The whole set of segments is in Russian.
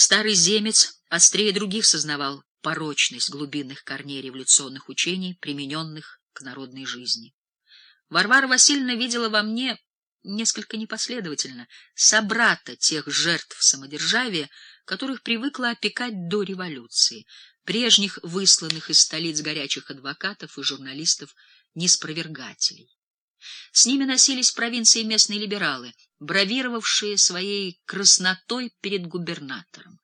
Старый земец острее других сознавал порочность глубинных корней революционных учений, примененных к народной жизни. Варвара Васильевна видела во мне несколько непоследовательно собрата тех жертв самодержавия, которых привыкла опекать до революции, прежних высланных из столиц горячих адвокатов и журналистов-неспровергателей. С ними носились в провинции местные либералы, бравировавшие своей краснотой перед губернатором.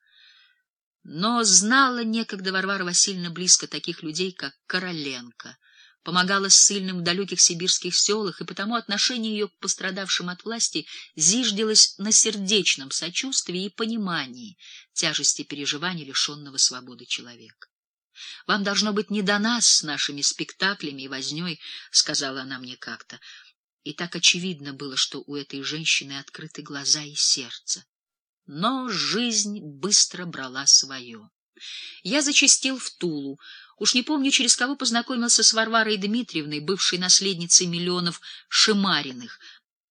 Но знала некогда Варвара Васильевна близко таких людей, как Короленко, помогала ссыльным в далеких сибирских селах, и потому отношение ее к пострадавшим от власти зиждилось на сердечном сочувствии и понимании тяжести переживаний лишенного свободы человека. — Вам должно быть не до нас с нашими спектаклями и вознёй, — сказала она мне как-то. И так очевидно было, что у этой женщины открыты глаза и сердце. Но жизнь быстро брала свое. Я зачастил в Тулу. Уж не помню, через кого познакомился с Варварой Дмитриевной, бывшей наследницей миллионов Шимариных,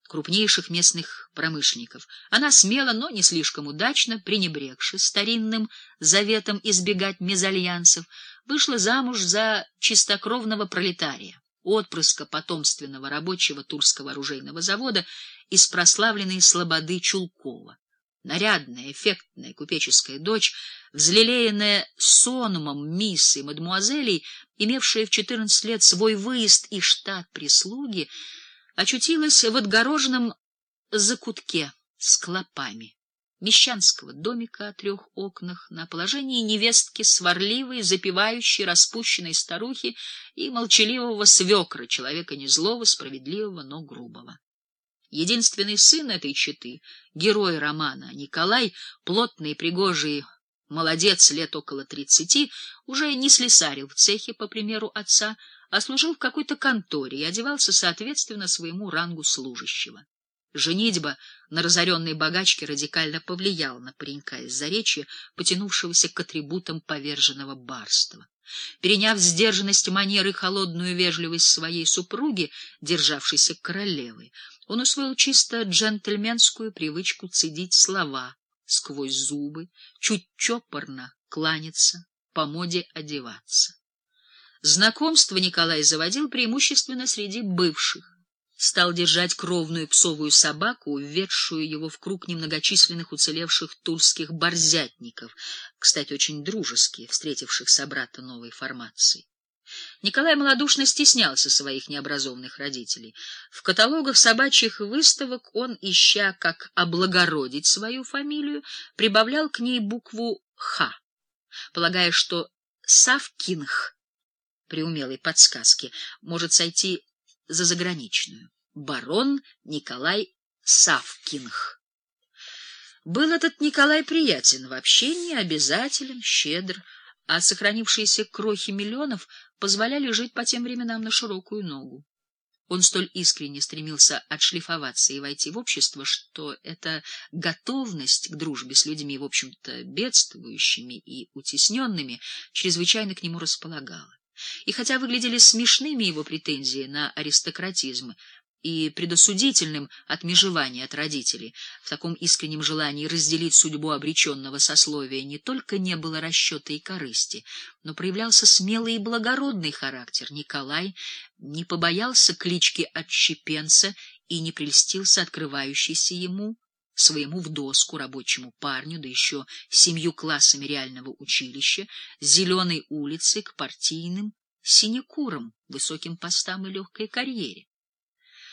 крупнейших местных промышленников. Она смело, но не слишком удачно, пренебрегши старинным заветом избегать мезальянсов, вышла замуж за чистокровного пролетария, отпрыска потомственного рабочего Тульского оружейного завода из прославленной слободы Чулкова. Нарядная, эффектная купеческая дочь, взлелеянная сонмом мисс и мадемуазелей, имевшая в четырнадцать лет свой выезд и штат прислуги, очутилась в отгороженном закутке с клопами мещанского домика о трех окнах на положении невестки сварливой, запивающей, распущенной старухи и молчаливого свекра, человека не злого, справедливого, но грубого. Единственный сын этой четы, герой романа Николай, плотный пригожий молодец лет около тридцати, уже не слесарил в цехе, по примеру отца, а служил в какой-то конторе и одевался соответственно своему рангу служащего. Женитьба на разоренной богачке радикально повлияла на паренька из Заречья, потянувшегося к атрибутам поверженного барства. Переняв сдержанность манеры и холодную вежливость своей супруги, державшейся королевой, он усвоил чисто джентльменскую привычку цедить слова сквозь зубы, чуть чопорно кланяться, по моде одеваться. Знакомство Николай заводил преимущественно среди бывших. Стал держать кровную псовую собаку, введшую его в круг немногочисленных уцелевших тульских борзятников, кстати, очень дружеские, встретивших собрата новой формации. Николай малодушно стеснялся своих необразованных родителей. В каталогах собачьих выставок он, ища, как облагородить свою фамилию, прибавлял к ней букву «Х», полагая, что Савкинх при умелой подсказке может сойти за заграничную. Барон Николай Савкинх. Был этот Николай приятен, вообще не обязателен, щедр, а сохранившиеся крохи миллионов позволяли жить по тем временам на широкую ногу. Он столь искренне стремился отшлифоваться и войти в общество, что эта готовность к дружбе с людьми, в общем-то, бедствующими и утесненными, чрезвычайно к нему располагала. И хотя выглядели смешными его претензии на аристократизм, и предосудительным отмежевание от родителей. В таком искреннем желании разделить судьбу обреченного сословия не только не было расчета и корысти, но проявлялся смелый и благородный характер. Николай не побоялся клички отщепенца и не прельстился открывающейся ему, своему в доску рабочему парню, да еще семью классами реального училища, с зеленой улицы к партийным синекурам, высоким постам и легкой карьере.